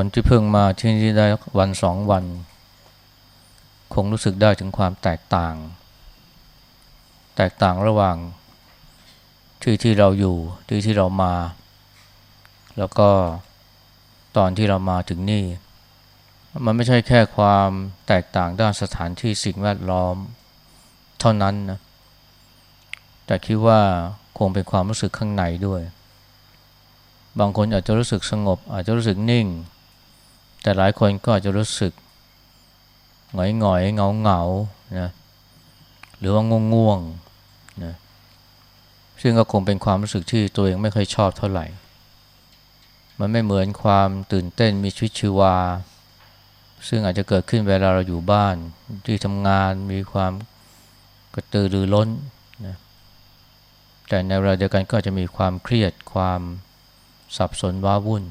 คนที่เพิ่งมาที่นี่ได้วันสองวัน คงรู้สึกได้ถึงความแตกต่าง แตกต่างระหว่างที่ที่เราอยู่ที่ที่เรามา แล้วก็ตอนที่เรามาถึงนี่ มันไม่ใช่แค่ความแตกต่างด้านสถานที่สิ่งแวดล้อม เท่านั้นนะแต่คิดว่าคงเป็นความรู้สึกข้างในด้วย บางคนอาจจะรู้สึกสงบ อาจจะรู้สึกนิ่ง แต่หลายคนก็อาจจะรู้สึกหงอยหงอยเงาเงานะหรือว่าง่วงง่วงนะซึ่งก็คงเป็นความรู้สึกที่ตัวเองไม่ค่อยชอบเท่าไหร่ มันไม่เหมือนความตื่นเต้นมีชีวิตชีวา ซึ่งอาจจะเกิดขึ้นเวลาเราอยู่บ้านที่ทำงานมีความกระตือรือร้นนะแต่ในเวลาเดียวกันก็จะมีความเครียดความสับสนว้าวุ่น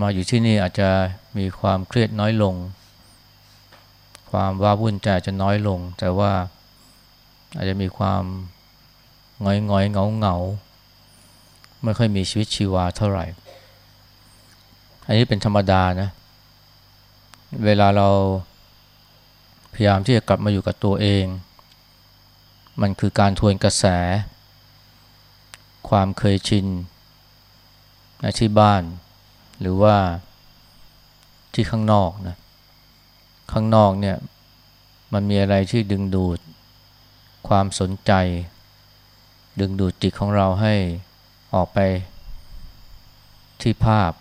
มาอยู่ที่นี่อาจจะมีความเครียดน้อยลง ความว้าวุ่นใจจะน้อยลง แต่ว่าอาจจะมีความงอยงอยเงาเงาไม่ค่อยมีชีวิตชีวาเท่าไหร่ อันนี้เป็นธรรมดานะ เวลาเราพยายามที่จะกลับมาอยู่กับตัวเอง มันคือการทวนกระแส ความเคยชินที่บ้าน หรือว่าที่ข้างนอกนะข้างนอกเนี่ยมันมีอะไรที่ดึงดูดความสนใจ ดึงดูดจิตของเราให้ออกไปที่ภาพ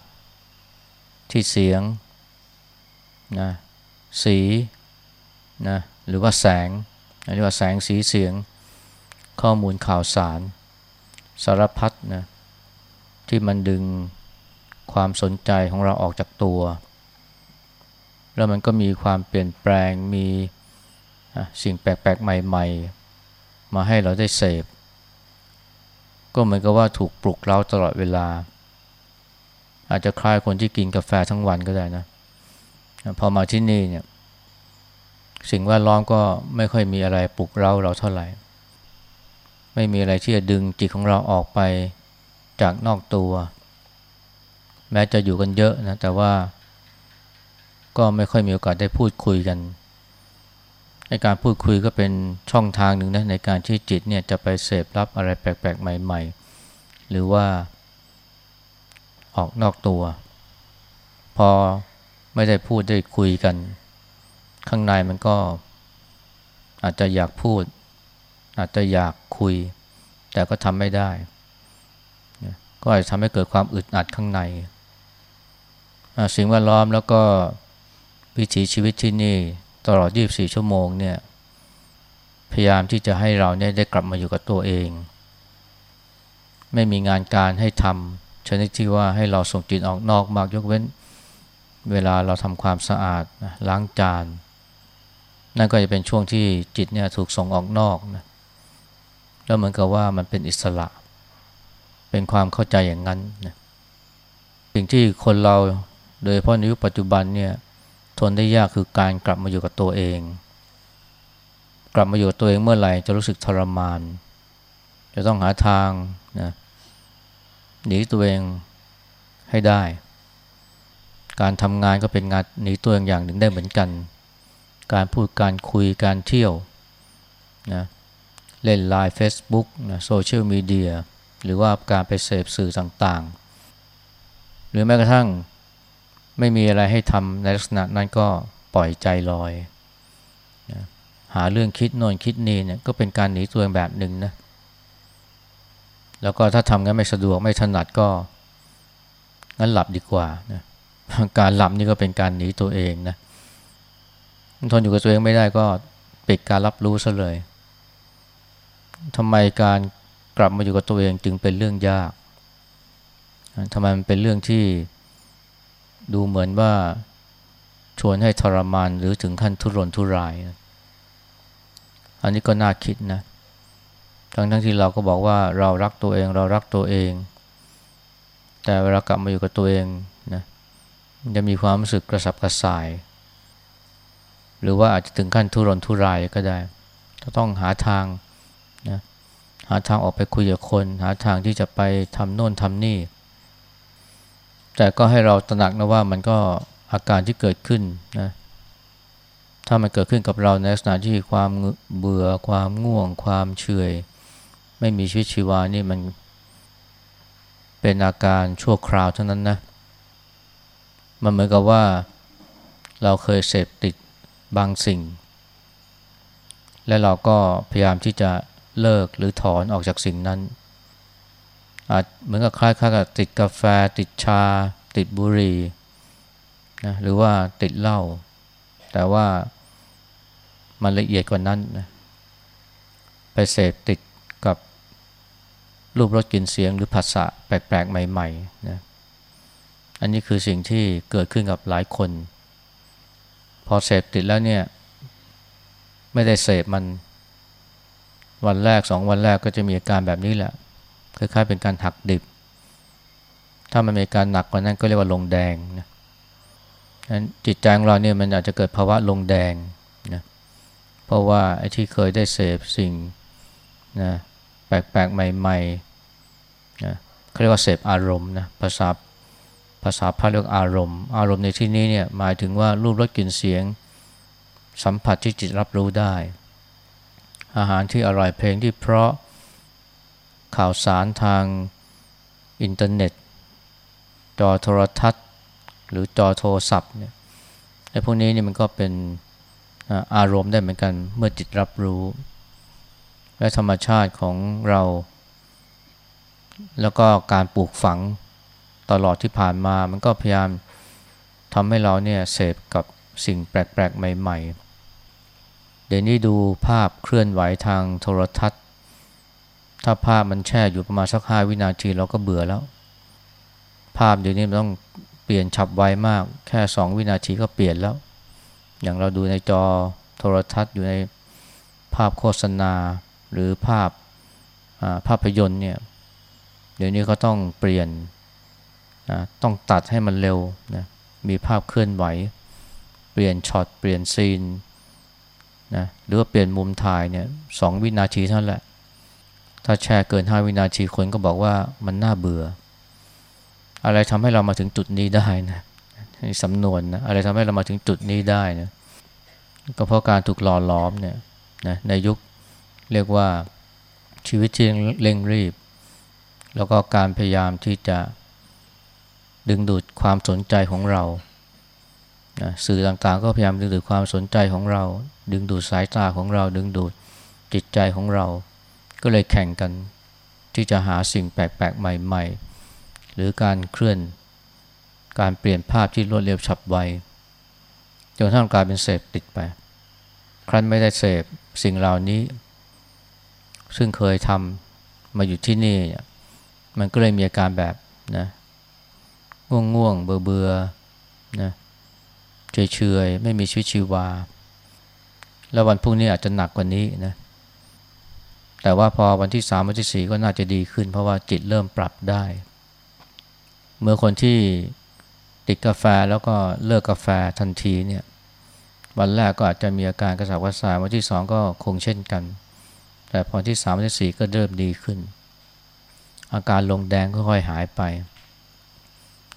ที่เสียงนะสีนะหรือว่าแสงเรียกว่าแสงสีเสียง ข้อมูลข่าวสาร สารพัดนะที่มันดึง ความสนใจของเราออกจากตัว แล้วมันก็มีความเปลี่ยนแปลงมีสิ่งแปลกๆ ใหม่ ๆ มาให้เราได้เสพ ก็เหมือนกับว่าถูกปลุกเราตลอดเวลา อาจจะคล้ายคนที่กินกาแฟทั้งวันก็ได้นะพอมาที่นี่เนี่ยสิ่งแวดล้อมก็ไม่ค่อยมีอะไรปลุกเราเราเท่าไหร่ ไม่มีอะไรที่จะดึงจิตของเราออกไปจากนอกตัว แม้จะอยู่กันเยอะนะแต่ว่าก็ไม่ค่อยมีโอกาสได้พูดคุยกันในการพูดคุยก็เป็นช่องทางหนึ่งนะในการที่จิตเนี่ยจะไปเสพรับอะไรแปลกๆ ใหม่ ๆ หรือว่าออกนอกตัว พอไม่ได้พูดได้คุยกัน ข้างในมันก็อาจจะอยากพูด อาจจะอยากคุย แต่ก็ทำไม่ได้ ก็อาจจะทำให้เกิดความอึดอัดข้างใน สิ่งแวดล้อมแล้วก็วิถีชีวิตที่นี่ตลอด 24 ชั่วโมงเนี่ยพยายามที่จะให้เราเนี่ยได้กลับมาอยู่กับตัวเอง ไม่มีงานการให้ทำชนิดที่ว่าให้เราส่งจิตออกนอกมากยกเว้น เวลาเราทำความสะอาดล้างจาน นั่นก็จะเป็นช่วงที่จิตเนี่ยถูกส่งออกนอกนะแล้วเหมือนกับว่ามันเป็นอิสระ เป็นความเข้าใจอย่างนั้นนะสิ่งที่คนเรา โดยเฉพาะในยุคปัจจุบันเนี่ยทนได้ยากคือการกลับมาอยู่กับตัวเอง กลับมาอยู่กับตัวเองเมื่อไหร่จะรู้สึกทรมาน จะต้องหาทางนะหนีตัวเองให้ได้ การทำงานก็เป็นงานหนีตัวเองอย่างหนึ่งได้เหมือนกัน การพูดการคุยการเที่ยวนะเล่นไลน์เฟซบุ๊กนะโซเชียลมีเดียหรือว่าการไปเสพสื่อต่างๆ หรือแม้กระทั่ง ไม่มีอะไรให้ทำในลักษณะนั้นก็ปล่อยใจลอยนะหาเรื่องคิดโน่นคิดนี่เนี่ยก็เป็นการหนีตัวเองแบบหนึ่งนะแล้วก็ถ้าทำงั้นไม่สะดวกไม่ถนัดก็งั้นหลับดีกว่านะการหลับนี่ก็เป็นการหนีตัวเองนะทนอยู่กับตัวเองไม่ได้ก็ปิดการรับรู้ซะเลยทำไมการกลับมาอยู่กับตัวเองจึงเป็นเรื่องยากทำไมมันเป็นเรื่องที่ ดูเหมือนว่าชวนให้ทรมานหรือถึงขั้นทุรนทุรายอันนี้ก็น่าคิดนะ ทั้งทั้งที่เราก็บอกว่าเรารักตัวเองเรารักตัวเอง แต่เวลากลับมาอยู่กับตัวเองนะจะมีความรู้สึกกระสับกระส่าย หรือว่าอาจจะถึงขั้นทุรนทุรายก็ได้จะต้องหาทางนะหาทางออกไปคุยกับคน หาทางที่จะไปทำโน่นทำนี่ แต่ก็ให้เราตระหนักนะว่ามันก็อาการที่เกิดขึ้นนะถ้ามันเกิดขึ้นกับเราในลักษณะที่ความเบื่อความง่วง ความเฉยไม่มีชีวิตชีวานี่มันเป็นอาการชั่วคราวเท่านั้นนะ มันเหมือนกับว่าเราเคยเสพติดบางสิ่ง และเราก็พยายามที่จะเลิกหรือถอนออกจากสิ่งนั้น อาจเหมือนกับคล้ายๆกับติดกาแฟ ติดชา ติดบุหรี่นะหรือว่าติดเหล้าแต่ว่ามันละเอียดกว่านั้นนะไปเสพติดกับรูปรสกลิ่นเสียงหรือภาษาแปลกๆ ใหม่ๆนะอันนี้คือสิ่งที่เกิดขึ้นกับหลายคน พอเสพติดแล้วเนี่ย ไม่ได้เสพมันวันแรกสองวันแรกก็จะมีอาการแบบนี้แหละ คล้ายๆเป็นการหักดิบ ถ้ามันมีการหนักกว่านั้นก็เรียกว่าลงแดงนะนั้นจิตใจของเราเนี่ยมันอาจจะเกิดภาวะลงแดงนะเพราะว่าไอ้ที่เคยได้เสพสิ่งนะแปลกๆ ใหม่ๆนะเขาเรียกว่าเสพอารมณ์นะภาษาภาษาพาเรียกอารมณ์ อารมณ์ในที่นี้เนี่ยหมายถึงว่ารูปรสกลิ่นเสียง สัมผัสที่จิตรับรู้ได้ อาหารที่อร่อยเพลงที่เพราะ ข่าวสารทางอินเทอร์เน็ต จอโทรทัศน์ หรือจอโทรศัพท์เนี่ยไอ้พวกนี้นี่มันก็เป็นอารมณ์ได้เหมือนกันเมื่อจิตรับรู้ และธรรมชาติของเรา แล้วก็การปลูกฝังตลอดที่ผ่านมา มันก็พยายามทำให้เราเนี่ยเสพกับสิ่งแปลกๆ ใหม่ ๆ เดี๋ยวนี้ดูภาพเคลื่อนไหวทางโทรทัศน์ ถ้าภาพมันแช่อยู่ประมาณสักห้าวินาทีเราก็เบื่อแล้ว ภาพเดี๋ยวนี้มันต้องเปลี่ยนฉับไวมาก แค่สองวินาทีก็เปลี่ยนแล้ว อย่างเราดูในจอโทรทัศน์อยู่ในภาพโฆษณาหรือภาพภาพยนตร์เนี่ยเดี๋ยวนี้เขาต้องเปลี่ยนต้องตัดให้มันเร็วนะมีภาพเคลื่อนไหว เปลี่ยนช็อตเปลี่ยนซีนนะหรือว่าเปลี่ยนมุมถ่ายเนี่ยสองวินาทีเท่านั้นแหละ ถ้าแชร์เกินห้าวินาทีคนก็บอกว่ามันน่าเบื่อ อะไรทำให้เรามาถึงจุดนี้ได้นะสำนวนนะอะไรทำให้เรามาถึงจุดนี้ได้นะก็เพราะการถูกหล่อล้อมเนี่ยนะในยุคเรียกว่าชีวิตที่เร่งรีบ แล้วก็การพยายามที่จะดึงดูดความสนใจของเรานะสื่อต่างๆก็พยายามดึงดูดความสนใจของเรา ดึงดูดสายตาของเรา ดึงดูดจิตใจของเรา ก็เลยแข่งกันที่จะหาสิ่งแปลกๆ ใหม่ ๆ หรือการเคลื่อน การเปลี่ยนภาพที่รวดเร็วฉับไวจนทั้งกลายเป็นเสพติดไป ครั้นไม่ได้เสพสิ่งเหล่านี้ ซึ่งเคยทำมาอยู่ที่นี่ มันก็เลยมีอาการแบบนะง่วงง่วงเบื่อเบื่อนะเฉยเฉยไม่มีชีวิตชีวา แล้ววันพรุ่งนี้อาจจะหนักกว่านี้นะ แต่ว่าพอวันที่สามวันที่สี่ก็น่าจะดีขึ้น เพราะว่าจิตเริ่มปรับได้ เมื่อคนที่ติดกาแฟแล้วก็เลิกกาแฟทันทีเนี่ยวันแรกก็อาจจะมีอาการกระสับกระส่ายวันที่สองก็คงเช่นกัน แต่พอที่สามวันที่สี่ก็เริ่มดีขึ้น อาการลงแดงค่อยๆหายไป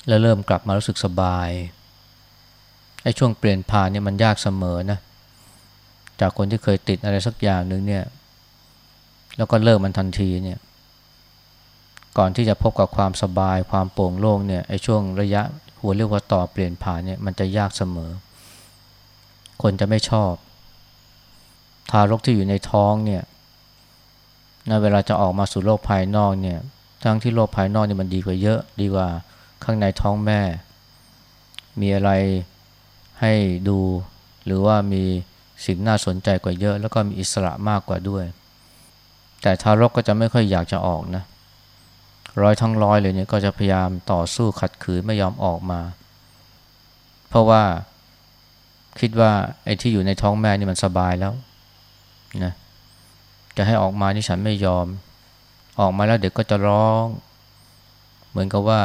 แล้วเริ่มกลับมารู้สึกสบายไอ้ช่วงเปลี่ยนผ่านเนี่ยมันยากเสมอนะจากคนที่เคยติดอะไรสักอย่างหนึ่งเนี่ย แล้วก็เลิกมันทันทีเนี่ยก่อนที่จะพบกับความสบายความโปร่งโล่งเนี่ยไอ้ช่วงระยะหัวเรียกว่าต่อเปลี่ยนผ่านเนี่ยมันจะยากเสมอ คนจะไม่ชอบ ทารกที่อยู่ในท้องเนี่ยนะเวลาจะออกมาสู่โลกภายนอกเนี่ยทั้งที่โลกภายนอกนี่มันดีกว่าเยอะดีกว่าข้างในท้องแม่ มีอะไรให้ดู หรือว่ามีสิ่งน่าสนใจกว่าเยอะ แล้วก็มีอิสระมากกว่าด้วย แต่ทารกก็จะไม่ค่อยอยากจะออกนะ ร้อยทั้งร้อยเลยเนี่ยก็จะพยายามต่อสู้ขัดขืนไม่ยอมออกมา เพราะว่าคิดว่าไอ้ที่อยู่ในท้องแม่นี่มันสบายแล้วนะจะให้ออกมานี่ฉันไม่ยอม ออกมาแล้วเด็กก็จะร้อง เหมือนกับว่า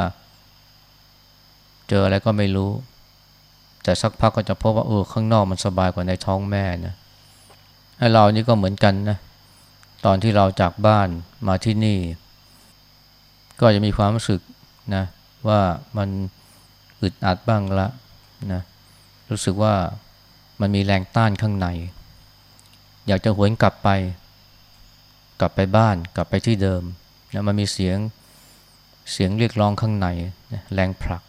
เจออะไรก็ไม่รู้ แต่สักพักก็จะพบว่าเออข้างนอกมันสบายกว่าในท้องแม่นะให้เรานี่ก็เหมือนกันนะ ตอนที่เราจากบ้านมาที่นี่ ก็จะมีความรู้สึกนะว่ามันอึดอัดบ้างละนะรู้สึกว่ามันมีแรงต้านข้างใน อยากจะหวนกลับไป กลับไปบ้านกลับไปที่เดิมนะมันมีเสียงเสียงเรียกร้องข้างในนะแรงผลัก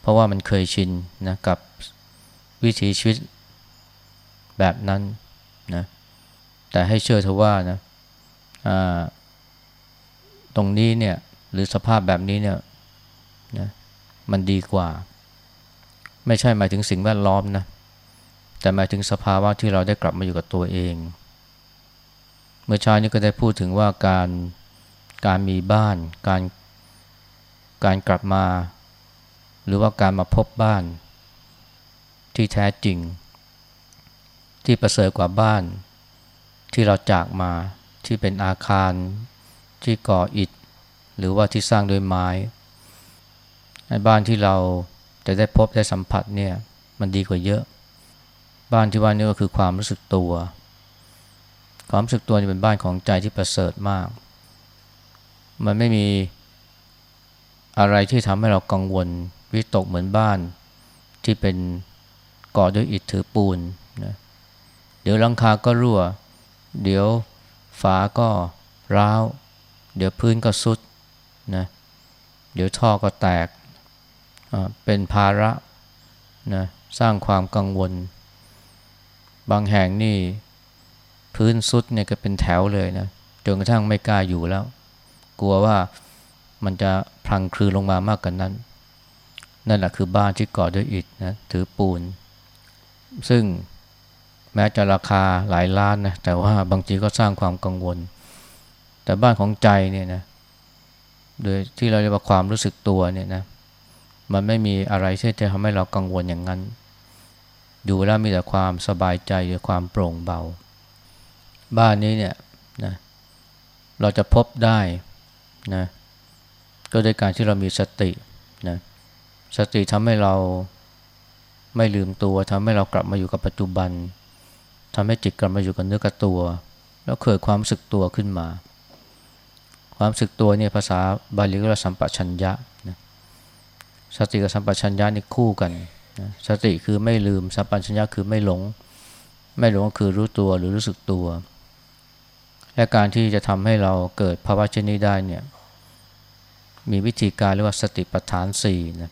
เพราะว่ามันเคยชินนะกับวิถีชีวิตแบบนั้นนะ แต่ให้เชื่อเธอว่านะตรงนี้เนี่ยหรือสภาพแบบนี้เนี่ยนะมันดีกว่า ไม่ใช่หมายถึงสิ่งแวดล้อมนะแต่หมายถึงสภาวะที่เราได้กลับมาอยู่กับตัวเอง เมื่อเช้านี้ก็ได้พูดถึงว่าการการมีบ้าน การการกลับมา หรือว่าการมาพบบ้าน ที่แท้จริง ที่ประเสริฐกว่าบ้าน ที่เราจากมาที่เป็นอาคารที่ก่ออิฐ หรือว่าที่สร้างด้วยไม้ในบ้านที่เราจะได้พบได้สัมผัสเนี่ยมันดีกว่าเยอะ บ้านที่ว่านี่ก็คือความรู้สึกตัว ความรู้สึกตัวจะเป็นบ้านของใจที่ประเสริฐมาก มันไม่มีอะไรที่ทำให้เรากังวลวิตกเหมือนบ้านที่เป็นก่อด้วยอิฐถือปูนนะเดี๋ยวลังคาก็รั่ว เดี๋ยวฝาก็ร้าว เดี๋ยวพื้นก็สุดนะเดี๋ยวท่อก็แตก เป็นภาระนะสร้างความกังวล บางแห่งนี่พื้นสุดเนี่ยก็เป็นแถวเลยนะจนกระทั่งไม่กล้าอยู่แล้ว กลัวว่ามันจะพังคลือลงมามากกว่านนั้น นั่นแหละคือบ้านที่ก่อด้วยอิฐนะถือปูน ซึ่ง แม้จะราคาหลายล้านนะแต่ว่าบางทีก็สร้างความกังวล แต่บ้านของใจเนี่ยนะโดยที่เราเรียกว่าความรู้สึกตัวเนี่ยนะมันไม่มีอะไรที่จะทำให้เรากังวลอย่างนั้น อยู่แล้วมีแต่ความสบายใจหรือความโปร่งเบา บ้านนี้เนี่ยนะเราจะพบได้นะก็โดยการที่เรามีสตินะสติทำให้เราไม่ลืมตัวทำให้เรากลับมาอยู่กับปัจจุบัน ทำให้จิตกลับมาอยู่กับเนื้อกับตัว แล้วเกิดความรู้สึกตัวขึ้นมา ความรู้สึกตัวเนี่ยภาษาบาลีก็เรียกสัมปชัญญะนะสติกับสัมปชัญญะนี่คู่กันนะสติคือไม่ลืมสัมปชัญญะคือไม่หลง ไม่หลงก็คือรู้ตัวหรือรู้สึกตัว และการที่จะทำให้เราเกิดภาวะเช่นนี้ได้เนี่ยมีวิธีการเรียกว่าสติปัฏฐานสี่นะ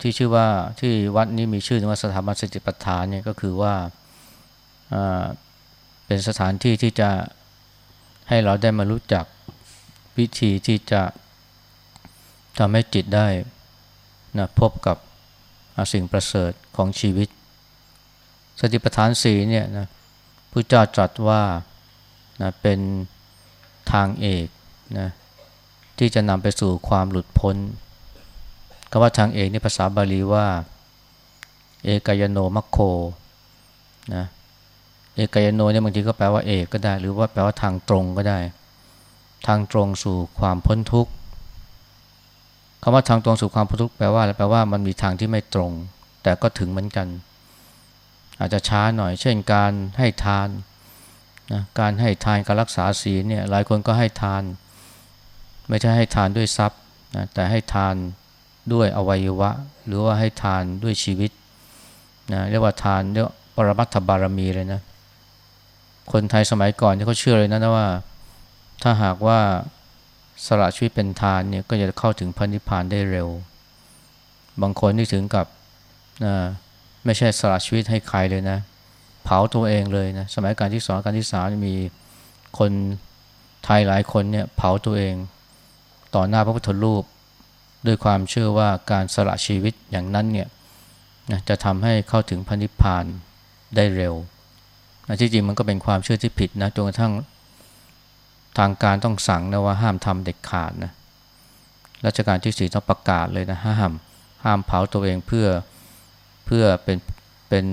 ที่ชื่อว่าที่วัดนี้มีชื่อว่าสถาบันสติปัฏฐานเนี่ยก็คือว่า เป็นสถานที่ที่จะให้เราได้มารู้จักวิธีที่จะทำให้จิตได้นะพบกับสิ่งประเสริฐของชีวิต สติปัฏฐานสีเนี่ยนะพระเจ้าตรัสว่านะเป็นทางเอกนะที่จะนำไปสู่ความหลุดพ้นคำว่าทางเอกนี่ภาษาบาลีว่า เอกายโนมัคโคนะ เอกายโนเนี่ยบางทีก็แปลว่าเอกก็ได้ หรือว่าแปลว่าทางตรงก็ได้ ทางตรงสู่ความพ้นทุกข์คำว่าทางตรงสู่ความพ้นทุกข์แปลว่าอะไรแปลว่ามันมีทางที่ไม่ตรง แต่ก็ถึงเหมือนกัน อาจจะช้าหน่อย เช่นการให้ทานนะการให้ทานการรักษาศีลเนี่ยหลายคนก็ให้ทาน ไม่ใช่ให้ทานด้วยทรัพย์นะแต่ให้ทานด้วยอวัยวะ หรือว่าให้ทานด้วยชีวิตนะเรียกว่าทานเรียกปรมัตถบารมีเลยนะ คนไทยสมัยก่อนที่เขาเชื่อเลยนะว่า ถ้าหากว่าสละชีวิตเป็นทานเนี่ยก็จะเข้าถึงพระนิพพานได้เร็ว บางคนนี่ถึงกับนะไม่ใช่สละชีวิตให้ใครเลยนะ เผาตัวเองเลยนะสมัยการที่สองการที่สามมีคนไทยหลายคนเนี่ยเผาตัวเองต่อหน้าพระพุทธรูป ด้วยความเชื่อว่าการสละชีวิตอย่างนั้นเนี่ยจะทำให้เข้าถึงพระนิพพานได้เร็ว ที่จริงมันก็เป็นความเชื่อที่ผิดนะจนกระทั่งทางการต้องสั่งนะว่าห้ามทำเด็ดขาดนะรัชกาลที่สี่ต้องประกาศเลยนะห้ามห้ามเผาตัวเองเพื่อเพื่อเป็นเป็น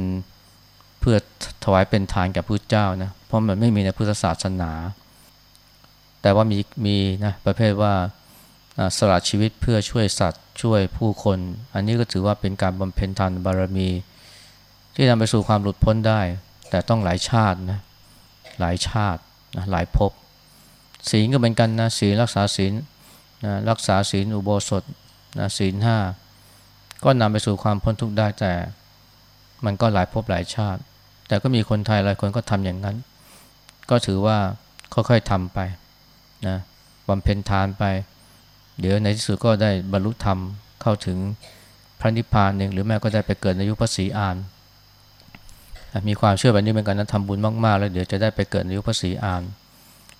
เพื่อถวายเป็นทานกับพระเจ้านะเพราะมันไม่มีในพุทธศาสนา แต่ว่ามีมีนะประเภทว่าสละชีวิตเพื่อช่วยสัตว์ช่วยผู้คน อันนี้ก็ถือว่าเป็นการบำเพ็ญทานบารมี ที่นำไปสู่ความหลุดพ้นได้ แต่ต้องหลายชาตินะหลายชาตินะหลายภพศีลก็เหมือนกันนะศีลรักษาศีลนะรักษาศีลอุโบสถนะศีลห้าก็นำไปสู่ความพ้นทุกข์ได้แต่มันก็หลายภพหลายชาติ แต่ก็มีคนไทยหลายคนก็ทำอย่างนั้น ก็ถือว่าค่อยๆทำไปนะบำเพ็ญทานไป เดี๋ยวในที่สุดก็ได้บรรลุธรรมเข้าถึงพระนิพพานเองหรือแม่ก็ได้ไปเกิดในยุคพระศรีอาน มีความเชื่อแบบนี้เหมือนกันนะทำบุญมากๆ แล้วเดี๋ยวจะได้ไปเกิดในยุคพระศรีอาน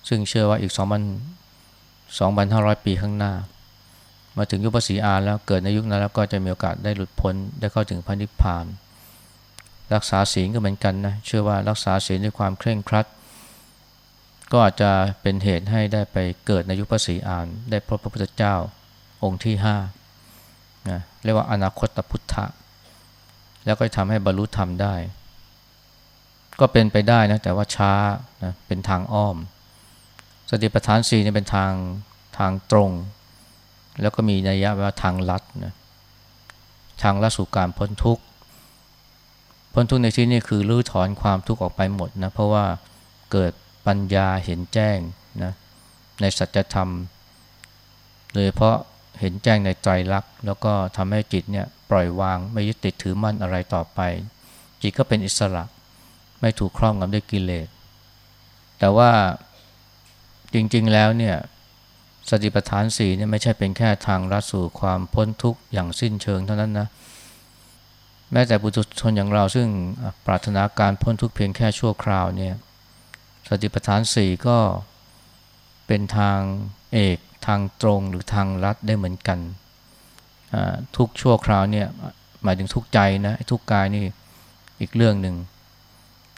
ซึ่งเชื่อว่าอีก2 0 0 2,500 ปีข้างหน้า มาถึงยุคพระศรีอานแล้วเกิดในยุคนั้นแล้วก็จะมีโอกาสได้หลุดพ้นได้เข้าถึงพระนิพพาน รักษาศีลก็เหมือนกันนะเชื่อว่ารักษาศีลด้วยความเคร่งครัด ก็อาจจะเป็นเหตุให้ได้ไปเกิดในยุคพระศรีอานได้พบพระพุทธเจ้าองค์ที่ห้านะเรียกว่าอนาคตพุทธะแล้วก็ทำให้บรรลุธรรมได้ ก็เป็นไปได้นะแต่ว่าช้านะเป็นทางอ้อม สติปัฏฐานสี่นี่เป็นทางทางตรง แล้วก็มีนัยยะว่าทางลัดนะทางลัดสู่การพ้นทุกข์พ้นทุกข์ในที่นี้คือรื้อถอนความทุกข์ออกไปหมดนะเพราะว่าเกิดปัญญาเห็นแจ้งนะในสัจธรรมโดยเพราะเห็นแจ้งในใจรักแล้วก็ทำให้จิตเนี่ยปล่อยวางไม่ยึดติดถือมั่นอะไรต่อไป จิตก็เป็นอิสระ ไม่ถูกครอบงำด้วยกิเลส แต่ว่าจริงๆแล้วเนี่ยสติปัฏฐานสี่เนี่ยไม่ใช่เป็นแค่ทางรัดสู่ความพ้นทุกข์อย่างสิ้นเชิงเท่านั้นนะ แม้แต่ปุถุชนอย่างเราซึ่งปรารถนาการพ้นทุกข์เพียงแค่ชั่วคราวเนี่ยสติปัฏฐานสี่ก็เป็นทางเอกทางตรงหรือทางลัดได้เหมือนกัน ทุกชั่วคราวเนี่ยหมายถึงทุกใจนะทุกกายนี่อีกเรื่องหนึ่ง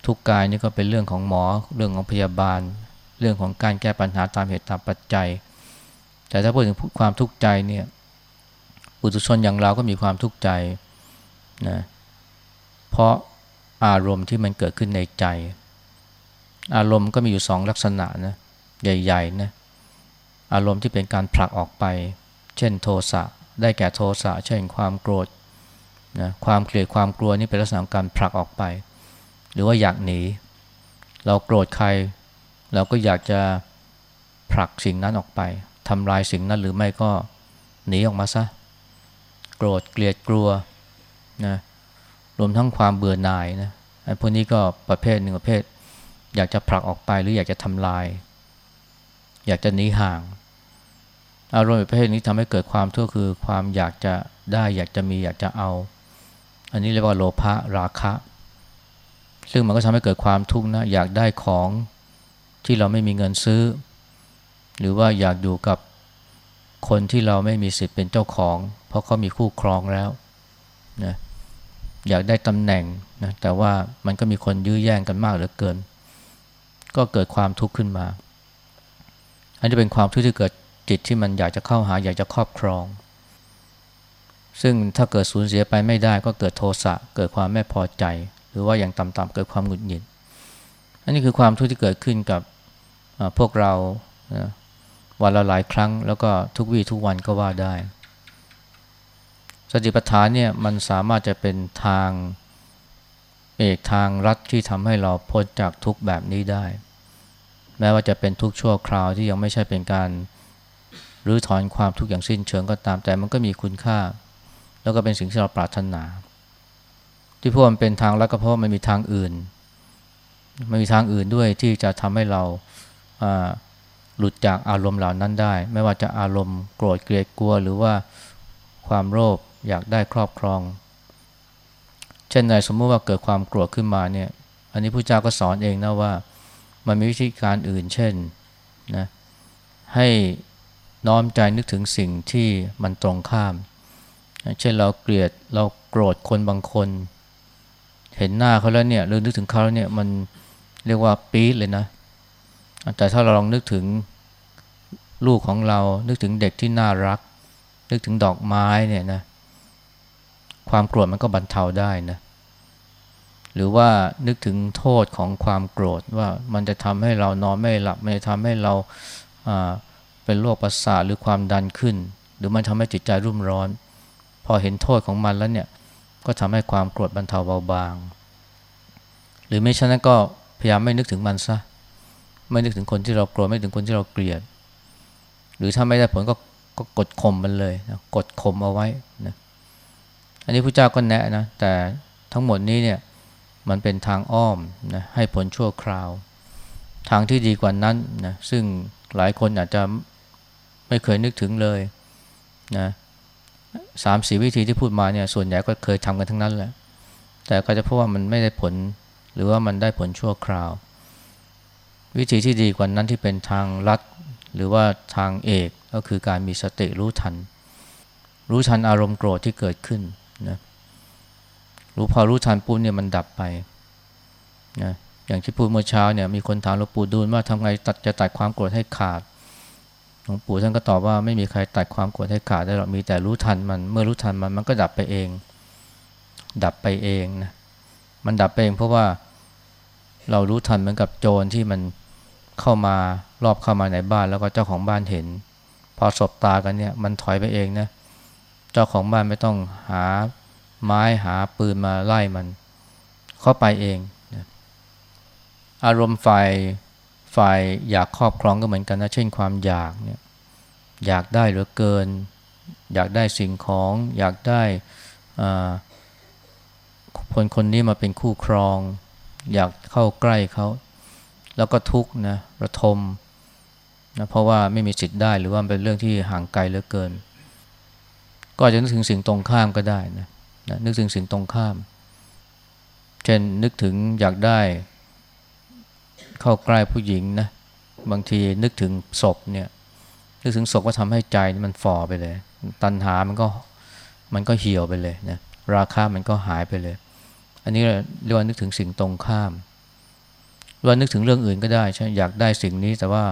ทุกกายนี่ก็เป็นเรื่องของหมอ เรื่องของพยาบาล เรื่องของการแก้ปัญหาตามเหตุตามปัจจัย แต่ถ้าพูดถึงความทุกข์ใจเนี่ยปุถุชนอย่างเราก็มีความทุกข์ใจนะเพราะอารมณ์ที่มันเกิดขึ้นในใจ อารมณ์ก็มีอยู่สองลักษณะนะใหญ่ๆนะอารมณ์ที่เป็นการผลักออกไป เช่นโทสะได้แก่โทสะเช่นความโกรธนะความเกลียดความกลัวนี่เป็นลักษณะการผลักออกไป หรือว่าอยากหนี เราโกรธใคร เราก็อยากจะผลักสิ่งนั้นออกไปทำลายสิ่งนั้นหรือไม่ก็หนีออกมาซะ โกรธเกลียดกลัวนะรวมทั้งความเบื่อหน่ายนะไอ้พวกนี้ก็ประเภทหนึ่งประเภท อยากจะผลักออกไปหรืออยากจะทำลาย อยากจะหนีห่าง อารมณ์ประเภทนี้ทำให้เกิดความทุกข์คือความอยากจะได้อยากจะมีอยากจะเอา อันนี้เรียกว่าโลภะราคะ ซึ่งมันก็ทำให้เกิดความทุกข์นะอยากได้ของที่เราไม่มีเงินซื้อ หรือว่าอยากอยู่กับคนที่เราไม่มีสิทธิ์เป็นเจ้าของ เพราะเขามีคู่ครองแล้วนะอยากได้ตำแหน่งนะแต่ว่ามันก็มีคนยื้อแย่งกันมากเหลือเกิน ก็เกิดความทุกข์ขึ้นมา อันนี้เป็นความทุกข์ที่เกิดจิตที่มันอยากจะเข้าหาอยากจะครอบครอง ซึ่งถ้าเกิดสูญเสียไปไม่ได้ก็เกิดโทสะเกิดความไม่พอใจ หรือว่าอย่างต่ำๆเกิดความหงุดหงิด อันนี้คือความทุกข์ที่เกิดขึ้นกับพวกเราวันละหลายครั้ง แล้วก็ทุกวี่ทุกวันก็ว่าได้ สติปัฏฐานเนี่ยมันสามารถจะเป็นทางเอกทางรัดที่ทำให้เราพ้นจากทุกแบบนี้ได้ แม้ว่าจะเป็นทุกชั่วคราวที่ยังไม่ใช่เป็นการหรือถอนความทุกข์อย่างสิ้นเชิงก็ตามแต่มันก็มีคุณค่า แล้วก็เป็นสิ่งที่เราปรารถนา ที่พวกมันเป็นทางแล้วก็เพราะมันมีทางอื่น มันมีทางอื่นด้วยที่จะทำให้เราหลุดจากอารมณ์เหล่านั้นได้ ไม่ว่าจะอารมณ์โกรธเกลียดกลัว หรือว่าความโลภอยากได้ครอบครอง เช่นในสมมติว่าเกิดความโกรธขึ้นมาเนี่ย อันนี้พระเจ้าก็สอนเองนะว่า มันมีวิธีการอื่น เช่นนะให้น้อมใจนึกถึงสิ่งที่มันตรงข้าม เช่นเราเกลียดเราโกรธคนบางคน เห็นหน้าเขาแล้วเนี่ยหรือนึกถึงเขาแล้วเนี่ยมันเรียกว่าปี๊ดเลยนะ แต่ถ้าเราลองนึกถึงลูกของเรา นึกถึงเด็กที่น่ารัก นึกถึงดอกไม้เนี่ยนะ ความโกรธมันก็บรรเทาได้นะ หรือว่านึกถึงโทษของความโกรธว่ามันจะทำให้เรานอนไม่หลับ มันจะทำให้เราเป็นโรคประสาทหรือความดันขึ้น หรือมันทำให้จิตใจรุ่มร้อน พอเห็นโทษของมันแล้วเนี่ย ก็ทำให้ความโกรธบรรเทาเบาบาง หรือไม่ฉะนั้นก็พยายามไม่นึกถึงมันซะ ไม่นึกถึงคนที่เราโกรธไม่ถึงคนที่เราเกลียด หรือถ้าไม่ได้ผลก็ก็กดข่มมันเลยนะกดข่มเอาไว้นะอันนี้พระเจ้าก็แนะนะ แต่ทั้งหมดนี้เนี่ยมันเป็นทางอ้อมนะให้ผลชั่วคราว ทางที่ดีกว่านั้นนะซึ่งหลายคนอาจจะไม่เคยนึกถึงเลยนะ สามสี่วิธีที่พูดมาเนี่ยส่วนใหญ่ก็เคยทำกันทั้งนั้นแหละ แต่ก็จะเพราะว่ามันไม่ได้ผล หรือว่ามันได้ผลชั่วคราว วิธีที่ดีกว่านั้นที่เป็นทางลัด หรือว่าทางเอกก็คือการมีสติรู้ทัน รู้ทันอารมณ์โกรธที่เกิดขึ้นนะรู้พอรู้ทันปุ๊บเนี่ยมันดับไปนะอย่างที่พูดเมื่อเช้าเนี่ยมีคนถามหลวงปู่ดูลว่าทำไงตัดจะตัดความโกรธให้ขาด หลวงปู่ท่านก็ตอบว่าไม่มีใครตัดความโกรธให้ขาดได้หรอกมีแต่รู้ทันมัน เมื่อรู้ทันมันมันก็ดับไปเอง ดับไปเองนะมันดับไปเองเพราะว่าเรารู้ทันเหมือนกับโจรที่มันเข้ามารอบเข้ามาในบ้านแล้วก็เจ้าของบ้านเห็น พอสบตากันเนี่ยมันถอยไปเองนะเจ้าของบ้านไม่ต้องหาไม้หาปืนมาไล่มัน เข้าไปเองนะอารมณ์ฝ่าย ฝ่ายอยากครอบครองก็เหมือนกันนะเช่นความอยากเนี่ยอยากได้เหลือเกิน อยากได้สิ่งของ อยากได้คนคนนี้มาเป็นคู่ครอง อยากเข้าใกล้เขาแล้วก็ทุกข์นะระทมนะเพราะว่าไม่มีสิทธิ์ได้หรือว่าเป็นเรื่องที่ห่างไกลเหลือเกิน ก็จะนึกถึงสิ่งตรงข้ามก็ได้นะนะนึกถึงสิ่งตรงข้าม เช่นนึกถึงอยากได้ เข้าใกล้ผู้หญิงนะบางทีนึกถึงศพเนี่ยนึกถึงศพก็ทำให้ใจมันฝ่อไปเลย ตัณหามันก็มันก็เหี่ยวไปเลยนะราคามันก็หายไปเลย อันนี้เรียกว่านึกถึงสิ่งตรงข้ามว่านึกถึงเรื่องอื่นก็ได้ใช่อยากได้สิ่งนี้แต่ว่า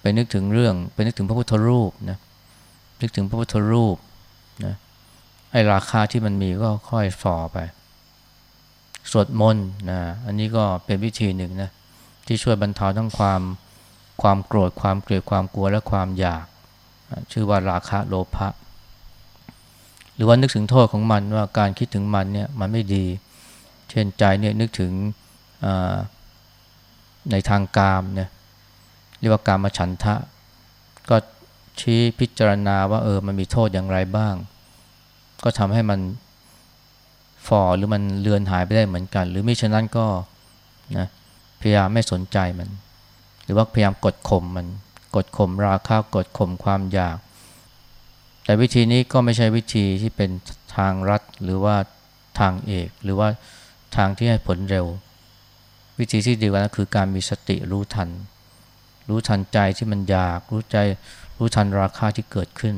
ไปนึกถึงเรื่องไปนึกถึงพระพุทธรูปนะนึกถึงพระพุทธรูปนะไอ้ราคาที่มันมีก็ค่อยฝ่อไป สวดมนต์นะอันนี้ก็เป็นวิธีหนึ่งนะที่ช่วยบรรเทาทั้งความความโกรธความเกลียดความกลัวและความอยาก ชื่อว่าราคะโลภะหรือว่านึกถึงโทษของมันว่าการคิดถึงมันเนี่ยมันไม่ดี เช่นใจเนี่ยนึกถึงในทางกามเนี่ยเรียกว่าการมฉันทะ ก็ชี้พิจารณาว่าเออมันมีโทษอย่างไรบ้าง ก็ทำให้มัน ฝ่อหรือมันเลือนหายไปได้เหมือนกัน หรือไม่ฉะนั้นก็นะพยายามไม่สนใจมัน หรือว่าพยายามกดข่มมันกดข่มราคากดข่มความอยาก แต่วิธีนี้ก็ไม่ใช่วิธีที่เป็นทางรัดหรือว่าทางเอก หรือว่าทางที่ให้ผลเร็ว วิธีที่ดีกว่านั้นคือการมีสติรู้ทัน รู้ทันใจที่มันอยาก รู้ใจรู้ทันราคาที่เกิดขึ้น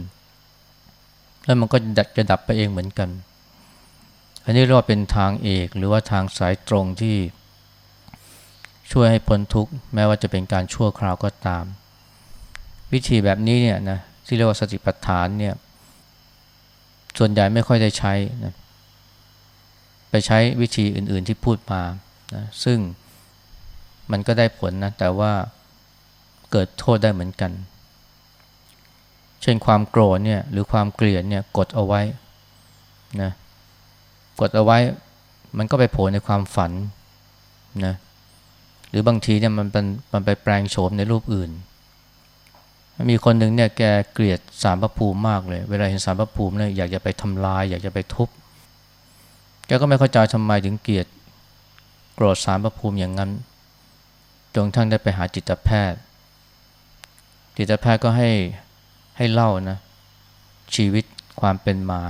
แล้วมันก็จะดับไปเองเหมือนกัน อันนี้เรียกว่าเป็นทางเอกหรือว่าทางสายตรงที่ช่วยให้พ้นทุกข์แม้ว่าจะเป็นการชั่วคราวก็ตาม วิธีแบบนี้เนี่ยนะที่เรียกว่าสติปัฏฐานเนี่ยส่วนใหญ่ไม่ค่อยได้ใช้นะไปใช้วิธีอื่น ๆที่พูดมานะซึ่งมันก็ได้ผลนะแต่ว่าเกิดโทษได้เหมือนกัน เช่นความโกรธเนี่ยหรือความเกลียดเนี่ยกดเอาไว้นะ กดเอาไว้มันก็ไปโผล่ในความฝันนะหรือบางทีเนี่ยมันเป็นมันไปแปลงโฉมในรูปอื่น มีคนหนึ่งเนี่ยแกเกลียดสารพระภูมิมากเลย เวลาเห็นสารพระภูมิเนี่ยอยากจะไปทำลาย อยากจะไปทุบแกก็ไม่เข้าใจทำไมถึงเกลียดโกรธสารพระภูมิอย่างนั้นจงทั้งได้ไปหาจิตแพทย์ จิตแพทย์ก็ให้ให้เล่านะชีวิตความเป็นมา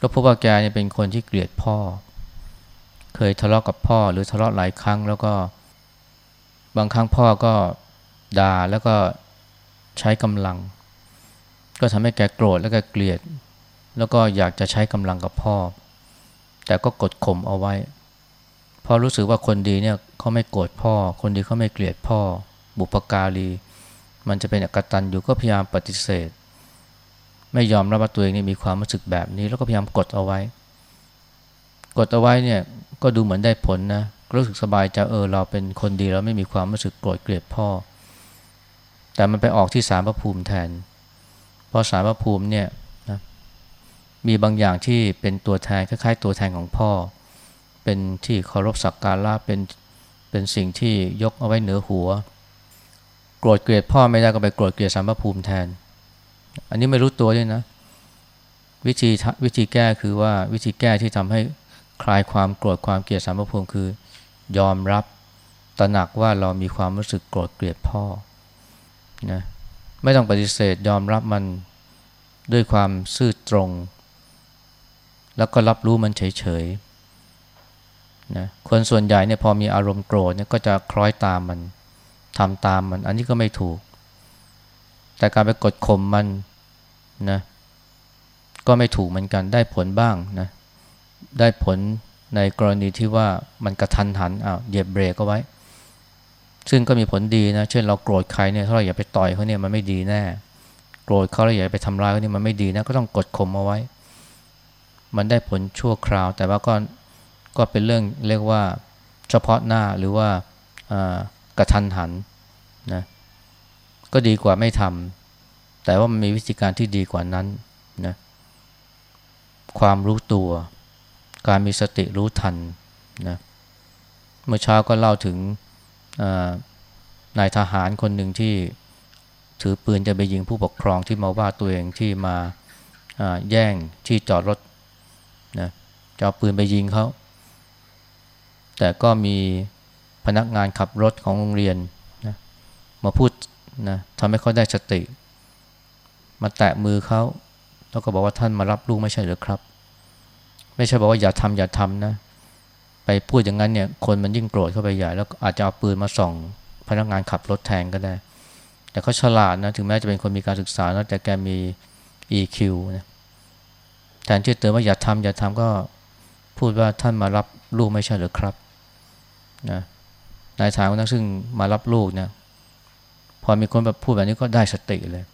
ก็พบว่าแกเนี่ยเป็นคนที่เกลียดพ่อ เคยทะเลาะกับพ่อหรือทะเลาะหลายครั้ง แล้วก็บางครั้งพ่อก็ด่าแล้วก็ใช้กำลัง ก็ทำให้แกโกรธแล้วก็เกลียด แล้วก็อยากจะใช้กำลังกับพ่อ แต่ก็กดข่มเอาไว้พอรู้สึกว่าคนดีเนี่ยเขาไม่โกรธพ่อ คนดีเขาไม่เกลียดพ่อ บุปการี มันจะเป็นอกตันอยู่ก็พยายามปฏิเสธ ไม่ยอมรับว่าตัวเองนี่มีความรู้สึกแบบนี้ แล้วก็พยายามกดเอาไว้ กดเอาไว้เนี่ยก็ดูเหมือนได้ผลนะรู้สึกสบายใจเออเราเป็นคนดีเราไม่มีความรู้สึกโกรธเกลียดพ่อ แต่มันไปออกที่สารพระภูมิแทน เพราะสารพระภูมิเนี่ยนะมีบางอย่างที่เป็นตัวแทนคล้ายๆ ตัวแทนของพ่อ เป็นที่เคารพสักการะเป็นเป็นสิ่งที่ยกเอาไว้เหนือหัว โกรธเกลียดพ่อไม่ได้ก็ไปโกรธเกลียดสารพระภูมิแทน อันนี้ไม่รู้ตัวด้วยนะ วิธีวิธีแก้คือว่าวิธีแก้ที่ทำให้คลายความโกรธความเกลียดสารพระภูมิคือ ยอมรับตระหนักว่าเรามีความรู้สึกโกรธเกลียดพ่อนะไม่ต้องปฏิเสธยอมรับมันด้วยความซื่อตรง แล้วก็รับรู้มันเฉยๆนะคนส่วนใหญ่เนี่ยพอมีอารมณ์โกรธเนี่ยก็จะคล้อยตามมันทำตามมัน อันนี้ก็ไม่ถูก แต่การไปกดข่มมันนะ ก็ไม่ถูกเหมือนกันได้ผลบ้างนะ ได้ผลในกรณีที่ว่ามันกระทันหันอ้าวเหยียบเบรกเอาไว้ ซึ่งก็มีผลดีนะ เช่นเราโกรธใครเนี่ยถ้าเราอย่าไปต่อยเขาเนี่ยมันไม่ดีแน่ โกรธเขาแล้วอย่าไปทำร้ายเขาเนี่ยมันไม่ดีนะ ก็ต้องกดข่มเอาไว้ มันได้ผลชั่วคราว แต่ว่าก็ก็เป็นเรื่องเรียกว่าเฉพาะหน้าหรือว่ากระทันหันนะ ก็ดีกว่าไม่ทำแต่ว่ามันมีวิธีการที่ดีกว่านั้นนะความรู้ตัว การมีสติรู้ทันนะเมื่อเช้าก็เล่าถึงนายทหารคนหนึ่งที่ถือปืนจะไปยิงผู้ปกครองที่มาว่าตัวเองที่มาแย่งที่จอดรถนะจะเอาปืนไปยิงเขา แต่ก็มีพนักงานขับรถของโรงเรียนนะมาพูด นะทำให้เขาได้สติ มาแตะมือเขาแล้วก็บอกว่าท่านมารับลูกไม่ใช่หรือครับ ไม่ใช่บอกว่าอย่าทำอย่าทำนะ ไปพูดอย่างนั้นเนี่ย คนมันยิ่งโกรธเข้าไปใหญ่ แล้วอาจจะเอาปืนมาส่อง พนักงานขับรถแทนก็ได้ แต่เขาฉลาดนะ ถึงแม้จะเป็นคนมีการศึกษานะแต่แกมี EQ นะแทนที่เตือนว่าอย่าทำอย่าทำก็พูดว่าท่านมารับลูกไม่ใช่หรือครับนะนายทหารคนนั้นซึ่งมารับลูกเนี่ย พอมีคนแบบพูดแบบนี้ก็ได้สติเลย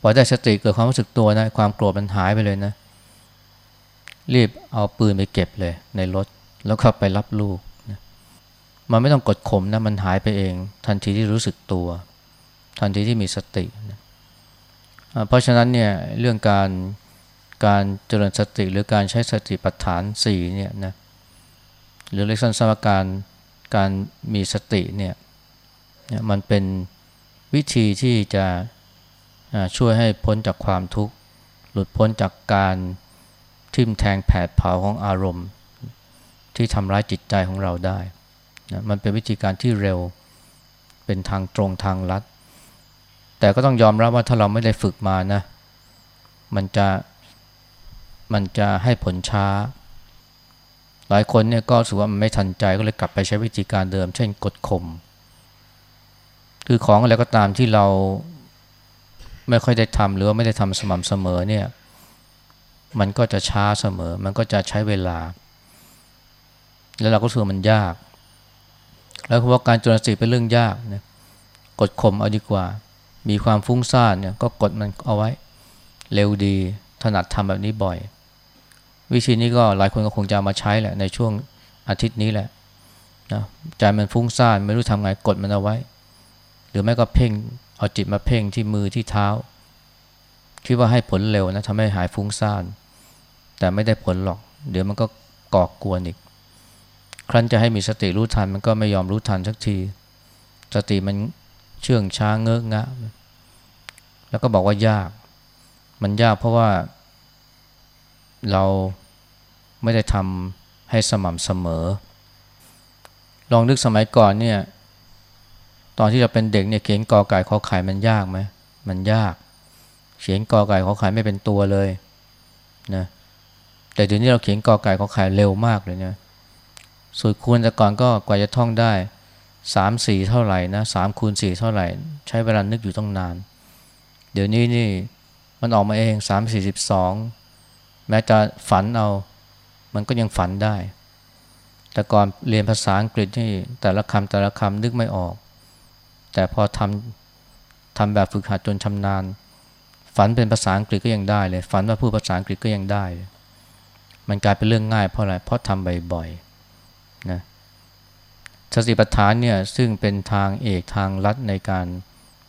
พอได้สติเกิดความรู้สึกตัวนะ ความโกรธมันหายไปเลยนะ รีบเอาปืนไปเก็บเลย ในรถ แล้วขับไปรับลูกนะมันไม่ต้องกดข่มนะ มันหายไปเอง ทันทีที่รู้สึกตัว ทันทีที่มีสตินะเพราะฉะนั้นเนี่ยเรื่องการการเจริญสติหรือการใช้สติปัฏฐานสี่เนี่ยนะหรือเรียกสั้นๆว่าการการมีสติเนี่ย มันเป็นวิธีที่จะช่วยให้พ้นจากความทุกข์ หลุดพ้นจากการทิ่มแทงแผดเผาของอารมณ์ ที่ทำร้ายจิตใจของเราได้นะมันเป็นวิธีการที่เร็วเป็นทางตรงทางลัด แต่ก็ต้องยอมรับว่าถ้าเราไม่ได้ฝึกมานะ มันจะมันจะให้ผลช้า หลายคนเนี่ยก็รู้สึกว่ามันไม่ทันใจก็เลยกลับไปใช้วิธีการเดิม เช่นกดข่ม คือของอะไรก็ตามที่เราไม่ค่อยได้ทำหรือไม่ได้ทำสม่ำเสมอเนี่ย มันก็จะช้าเสมอ มันก็จะใช้เวลา แล้วเราก็รู้สึกมันยาก แล้วเพราะการจรสติเป็นเรื่องยากเนี่ยกดข่มเอาดีกว่า มีความฟุ้งซ่านเนี่ยก็กดมันเอาไว้ เร็วดี ถนัดทำแบบนี้บ่อย วิธีนี้ก็หลายคนก็คงจะมาใช้แหละในช่วงอาทิตย์นี้แหละนะใจมันฟุ้งซ่านไม่รู้ทำไงกดมันเอาไว้ รือไม่ก็เพ่งเอาจิตมาเพ่งที่มือที่เท้า คิดว่าให้ผลเร็วนะทำให้หายฟุ้งซ่าน แต่ไม่ได้ผลหรอก เดี๋ยวมันก็ก่อกวนอีก ครั้นจะให้มีสติรู้ทันมันก็ไม่ยอมรู้ทันสักที สติมันเชื่องช้าเงอะงะ แล้วก็บอกว่ายาก มันยากเพราะว่า เราไม่ได้ทำให้สม่ำเสมอ ลองนึกสมัยก่อนเนี่ย ตอนที่เราเป็นเด็กเนี่ยเขียนกอไก่ขอไข่มันยากไหมมันยาก เขียนกอไก่ขอไข่ไม่เป็นตัวเลยนะแต่เดี๋ยวนี้เราเขียนกอไก่ขอไข่เร็วมากเลยเนี่ยสูตรคูณแต่ก่อนก็กว่าจะท่องได้สามสี่เท่าไหร่นะสามคูณสี่เท่าไหร่ ใช้เวลานึกอยู่ต้องนาน เดี๋ยวนี้นี่มันออกมาเองสามสี่สิบสองแม้จะฝันเอา มันก็ยังฝันได้ แต่ก่อนเรียนภาษาอังกฤษนี่แต่ละคำแต่ละคำนึกไม่ออก แต่พอทำทำแบบฝึกหัดจนชำนาญ ฝันเป็นภาษาอังกฤษก็ยังได้เลย ฝันว่าพูดภาษาอังกฤษก็ยังได้ มันกลายเป็นเรื่องง่ายเพราะอะไรเพราะทำบ่อยๆนะสติปัฏฐานเนี่ยซึ่งเป็นทางเอกทางลัดในการ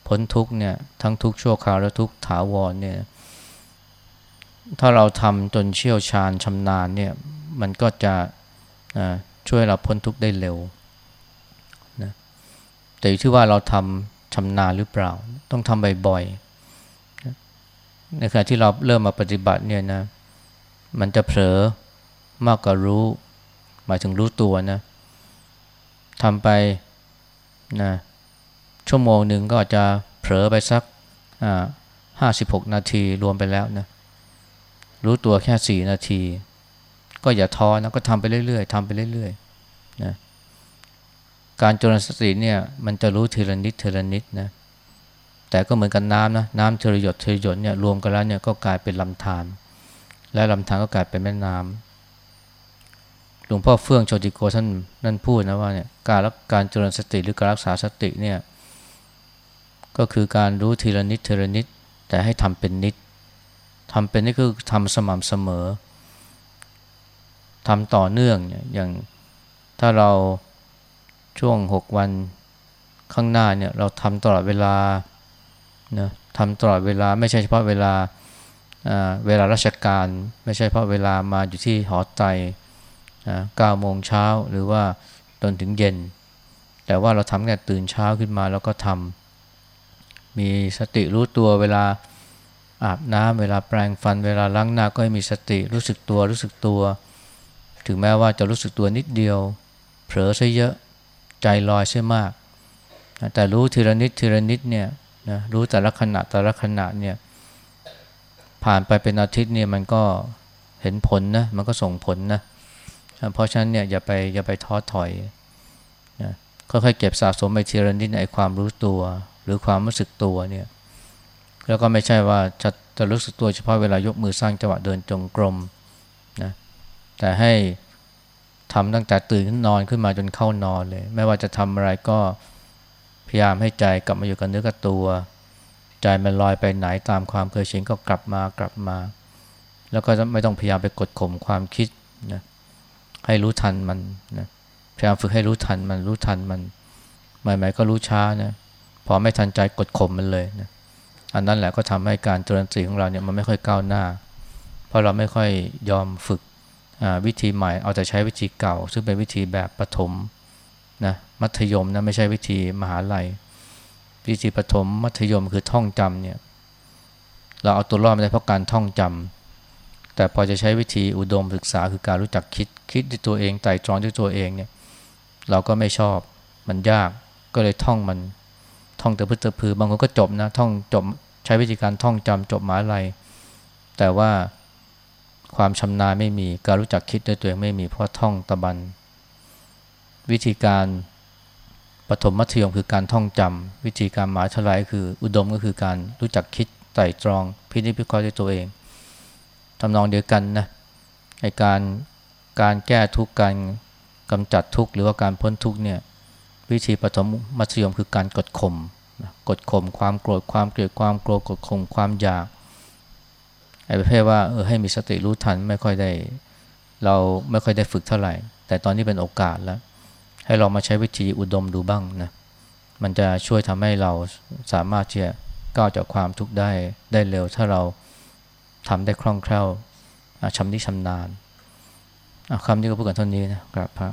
พ้นทุกเนี่ยทั้งทุกชั่วคราวและทุกถาวรเนี่ยถ้าเราทำจนเชี่ยวชาญชำนาญเนี่ยมันก็จะช่วยเราพ้นทุกข์ได้เร็ว แต่อยู่ที่ว่าเราทำชำนาญหรือเปล่า ต้องทำบ่อยๆในขณะที่เราเริ่มมาปฏิบัติเนี่ยนะมันจะเผลอมากกว่ารู้ หมายถึงรู้ตัวนะทำไปนะชั่วโมงหนึ่งก็อาจจะเผลอไปสักห้าสิบหกนาทีรวมไปแล้วนะรู้ตัวแค่สี่นาที ก็อย่าท้อนะก็ทำไปเรื่อยๆทำไปเรื่อยๆนะ การจรสติเนี่ยมันจะรู้ทีละนิดทีละนิดนะแต่ก็เหมือนกันน้ำนะน้ำเทระหยดเทระหยดเนี่ยรวมกันแล้วเนี่ยก็กลายเป็นลำธารและลำธารก็กลายเป็นแม่น้ำหลวงพ่อเฟื่องโชติโกท่านนั่นพูดนะว่าเนี่ยการรักการเจริญสติหรือการรักษาสติเนี่ยก็คือการรู้ทีละนิดทีละนิด แต่ให้ทำเป็นนิดทำเป็นนี่คือทำสม่ำเสมอทำต่อเนื่องเนี่ยอย่างถ้าเรา ช่วงหกวันข้างหน้าเนี่ยเราทำตลอดเวลานะทำตลอดเวลาไม่ใช่เฉพาะเวลาเวลาราชการไม่ใช่เฉพาะเวลามาอยู่ที่หอไตเก้าโมงเช้าหรือว่าจนถึงเย็น แต่ว่าเราทำแค่ตื่นเช้าขึ้นมาแล้วก็ทำมีสติรู้ตัวเวลาอาบน้ำเวลาแปรงฟัน เวลาล้างหน้าก็ให้มีสติรู้สึกตัวรู้สึกตัว ถึงแม้ว่าจะรู้สึกตัวนิดเดียว เผลอซะเยอะ ใจลอยใช่มาก แต่รู้ทีละนิดทีละนิดเนี่ยนะรู้แต่ละขณะแต่ละขณะเนี่ยผ่านไปเป็นอาทิตย์เนี่ยมันก็เห็นผลนะมันก็ส่งผลนะเพราะฉะนั้นเนี่ยอย่าไปอย่าไปท้อถอยนะค่อยๆเก็บสะสมไปทีละนิดในความรู้ตัว หรือความรู้สึกตัวเนี่ยแล้วก็ไม่ใช่ว่าจะจะรู้สึกตัวเฉพาะเวลายกมือสร้างจังหวะเดินจงกรมนะแต่ให้ ทำตั้งแต่ตื่นขึ้นนอนขึ้นมาจนเข้านอนเลย ไม่ว่าจะทำอะไรก็พยายามให้ใจกลับมาอยู่กับเนื้อกับตัว ใจมันลอยไปไหนตามความเคยชินก็กลับมากลับมา แล้วก็ไม่ต้องพยายามไปกดข่มความคิดนะให้รู้ทันมันนะพยายามฝึกให้รู้ทันมันรู้ทันมันใหม่ๆก็รู้ช้านะพอไม่ทันใจกดข่มมันเลยนะอันนั้นแหละก็ทำให้การเจริญสติของเราเนี่ยมันไม่ค่อยก้าวหน้า เพราะเราไม่ค่อยยอมฝึก วิธีใหม่เอาแต่ใช้วิธีเก่า ซึ่งเป็นวิธีแบบปฐมนะมัธยมนะไม่ใช่วิธีมหาลัย วิธีปฐมมัธยมคือท่องจำเนี่ยเราเอาตัวรอดไม่ได้เพราะการท่องจำแต่พอจะใช้วิธีอุดมศึกษาคือการรู้จักคิดคิดด้วยตัวเองไต่ตรองด้วยตัวเองเนี่ยเราก็ไม่ชอบมันยากก็เลยท่องมันท่องแต่พื้นพือบางคนก็จบนะท่องจบใช้วิธีการท่องจำจบมหาลัยแต่ว่า ความชำนาญไม่มีการรู้จักคิดด้วยตัวเองไม่มีเพราะท่องตะบัน วิธีการปฐมมัธยมคือการท่องจำวิธีการหมายทลายคืออุดมก็คือการรู้จักคิดไต่ตรองพิจิตรพิเคราะห์ด้วยตัวเองทำนองเดียวกันนะในการการแก้ทุกการกำจัดทุกหรือว่าการพ้นทุกเนี่ยวิธีปฐมมัธยมคือการกดข่มกดข่มความโกรธความเกลียดความโกรธกดข่มความอยาก ประเภทว่าเออให้มีสติรู้ทันไม่ค่อยได้ เราไม่ค่อยได้ฝึกเท่าไหร่ แต่ตอนนี้เป็นโอกาสแล้ว ให้เรามาใช้วิธีอุดมดูบ้างนะมันจะช่วยทำให้เราสามารถที่จะก้าวจากความทุกข์ได้ได้เร็ว ถ้าเราทำได้คล่องแคล่วชำนิชำนาญคำนี้ก็พูดกันเท่านี้นะครับพระ